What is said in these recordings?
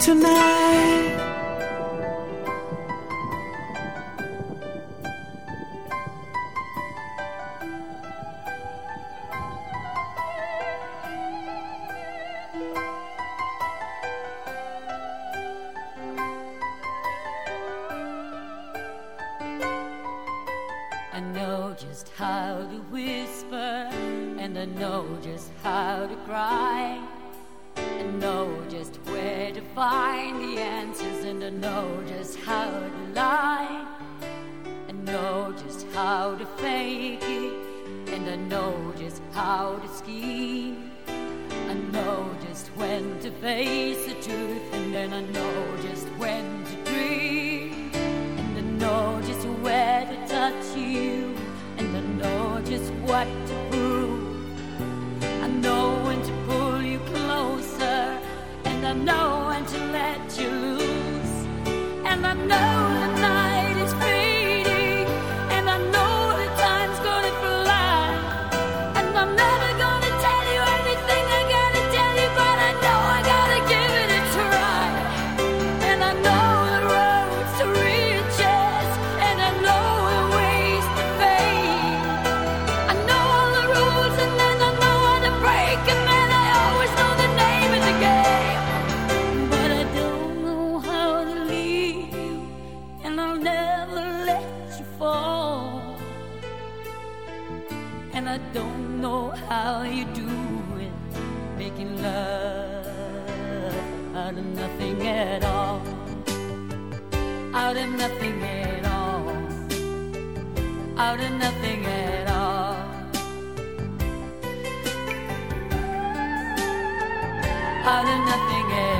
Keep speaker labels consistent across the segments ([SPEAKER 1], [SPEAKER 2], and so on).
[SPEAKER 1] tonight. nothing at all. Out of nothing at all.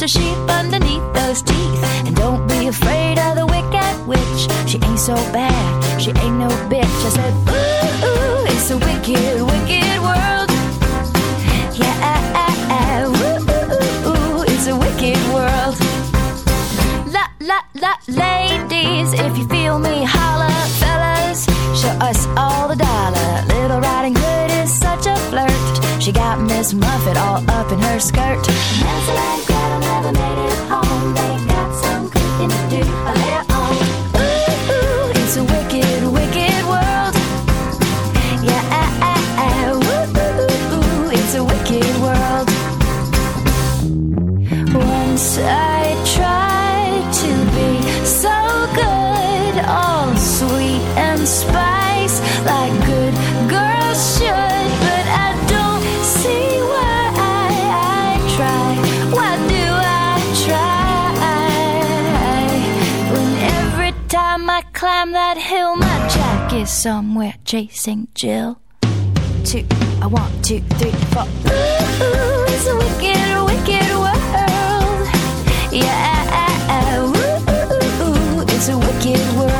[SPEAKER 2] just a sheep underneath those teeth. And don't be afraid of the wicked witch. She ain't so bad, she ain't no bitch. I said, ooh, ooh it's a wicked, spice, like good girls should. But I don't see why I, try. Why do I try? When every time I climb that hill, my jack is somewhere chasing Jill. Two, I want two, three, four. Ooh, it's a wicked, wicked world. Yeah, ooh, it's a wicked world.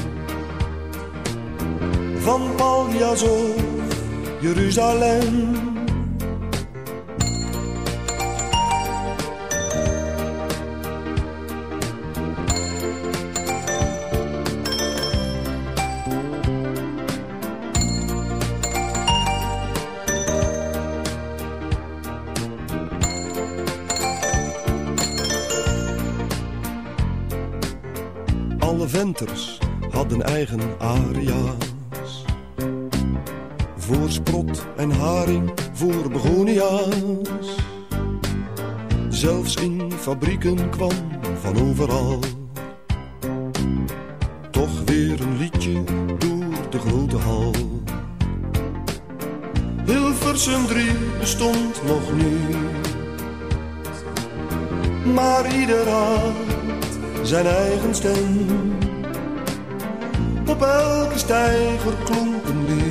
[SPEAKER 3] Van Paljas of Jeruzalem. Alle venters hadden eigen aria's. En haring, voor begonia's. Zelfs in fabrieken kwam van overal. Toch weer een liedje door de grote hal. Hilversum 3 bestond nog niet. Maar ieder had zijn eigen stem. Op elke steiger klonk een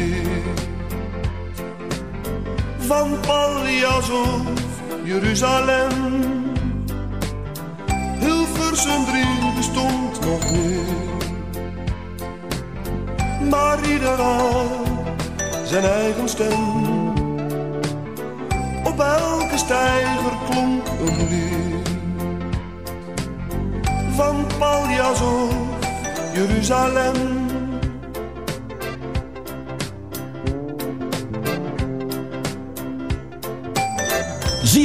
[SPEAKER 3] Van Paljas of Jeruzalem. Hilversum 3 bestond nog niet. Maar ieder had zijn eigen stem. Op elke stijger klonk een lied. Van Paljas of Jeruzalem.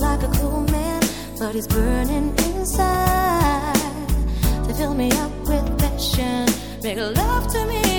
[SPEAKER 4] Like a cool man, but he's burning inside. To fill me up with passion, make love to me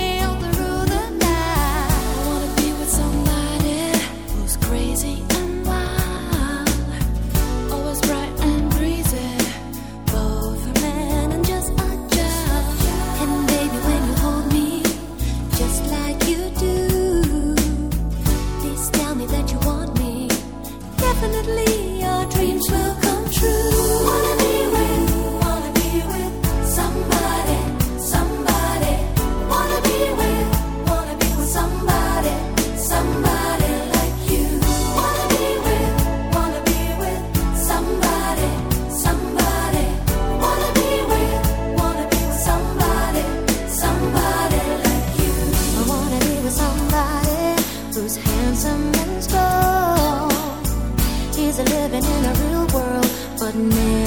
[SPEAKER 4] me.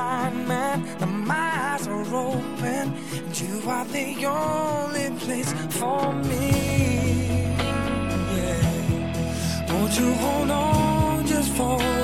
[SPEAKER 5] Blind man, and my eyes are open, and you are the only place for me. Yeah. Won't you hold on just for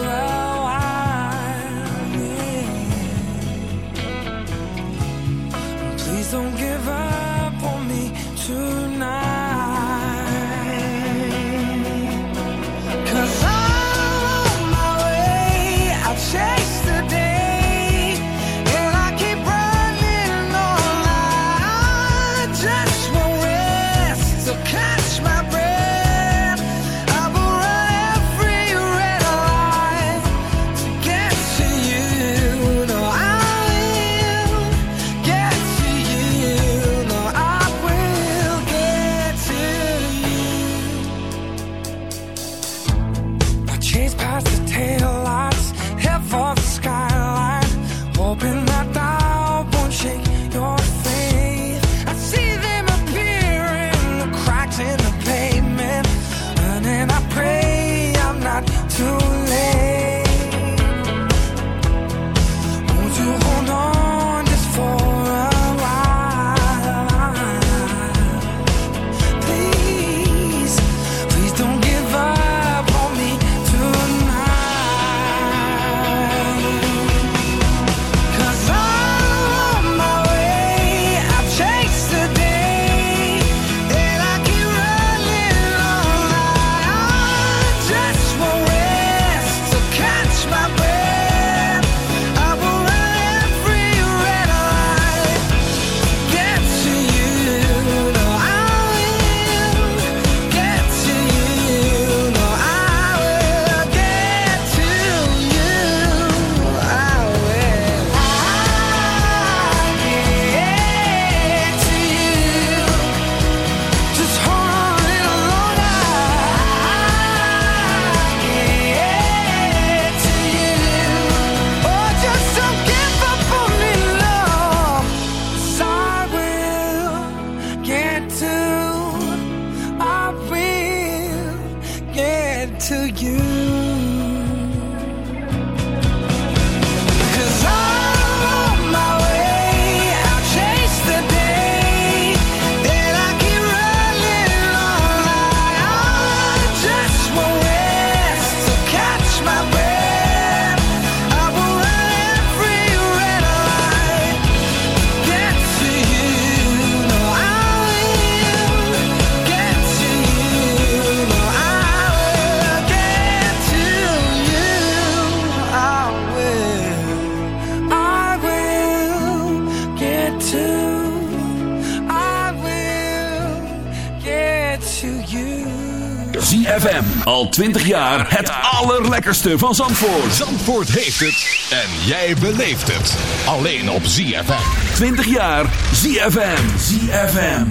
[SPEAKER 6] 20 jaar het allerlekkerste van Zandvoort.
[SPEAKER 7] Zandvoort heeft het en jij beleeft het. Alleen op ZFM.
[SPEAKER 6] 20 jaar ZFM. ZFM.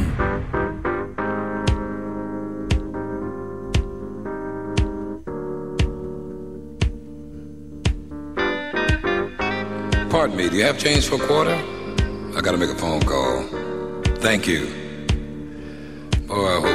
[SPEAKER 8] Pardon me, do you have change for a quarter? I gotta make a phone call. Thank you. Oh, I hope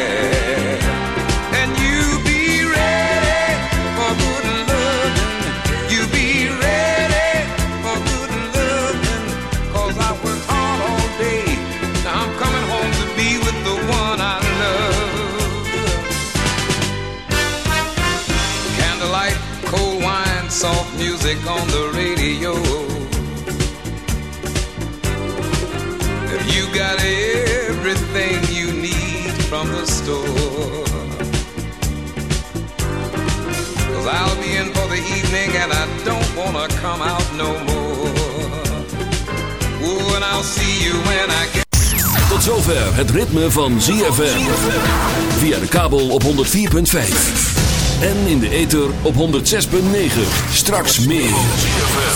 [SPEAKER 8] Everything you need from the store? Cause I'll be in for the evening and I don't wanna come out no more. Ooh, and I'll see you when I get.
[SPEAKER 6] Tot zover het ritme van ZFM. Via de kabel op 104.5. En in de ether op 106.9. Straks meer.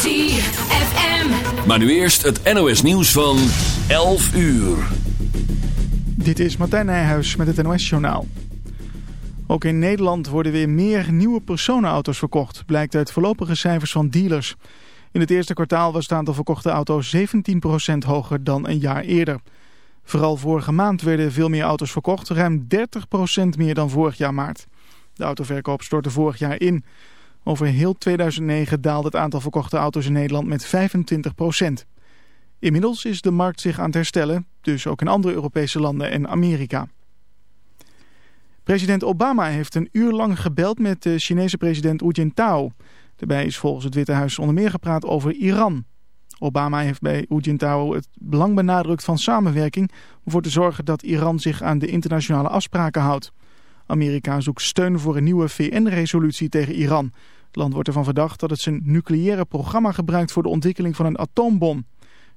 [SPEAKER 9] ZFM.
[SPEAKER 6] Maar nu eerst het NOS nieuws van 11 uur.
[SPEAKER 10] Dit is Martijn Nijhuis met het NOS-journaal. Ook in Nederland worden weer meer nieuwe personenauto's verkocht, blijkt uit voorlopige cijfers van dealers. In het eerste kwartaal was het aantal verkochte auto's 17% hoger dan een jaar eerder. Vooral vorige maand werden veel meer auto's verkocht, ruim 30% meer dan vorig jaar maart. De autoverkoop stortte vorig jaar in. Over heel 2009 daalde het aantal verkochte auto's in Nederland met 25%. Inmiddels is de markt zich aan het herstellen, dus ook in andere Europese landen en Amerika. President Obama heeft een uur lang gebeld met de Chinese president Hu Jintao. Daarbij is volgens het Witte Huis onder meer gepraat over Iran. Obama heeft bij Hu Jintao het belang benadrukt van samenwerking... om ervoor te zorgen dat Iran zich aan de internationale afspraken houdt. Amerika zoekt steun voor een nieuwe VN-resolutie tegen Iran. Het land wordt ervan verdacht dat het zijn nucleaire programma gebruikt... voor de ontwikkeling van een atoombom.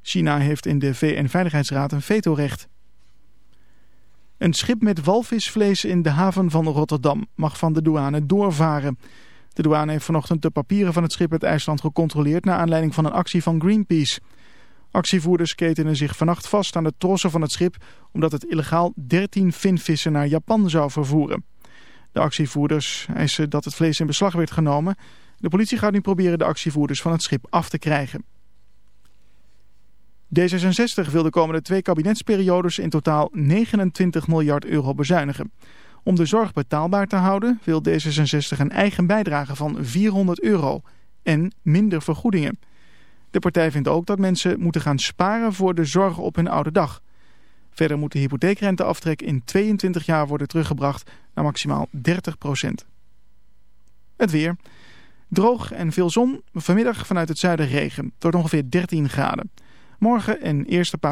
[SPEAKER 10] China heeft in de VN-veiligheidsraad een vetorecht. Een schip met walvisvlees in de haven van Rotterdam mag van de douane doorvaren. De douane heeft vanochtend de papieren van het schip uit IJsland gecontroleerd... naar aanleiding van een actie van Greenpeace. Actievoerders ketenen zich vannacht vast aan de trossen van het schip... omdat het illegaal 13 vinvissen naar Japan zou vervoeren. De actievoerders eisen dat het vlees in beslag werd genomen. De politie gaat nu proberen de actievoerders van het schip af te krijgen. D66 wil de komende twee kabinetsperiodes in totaal 29 miljard euro bezuinigen. Om de zorg betaalbaar te houden wil D66 een eigen bijdrage van 400 euro en minder vergoedingen. De partij vindt ook dat mensen moeten gaan sparen voor de zorg op hun oude dag. Verder moet de hypotheekrenteaftrek in 22 jaar worden teruggebracht naar maximaal 30 procent. Het weer. Droog en veel zon. Vanmiddag vanuit het zuiden regen. Wordt ongeveer 13 graden. Morgen een eerste paar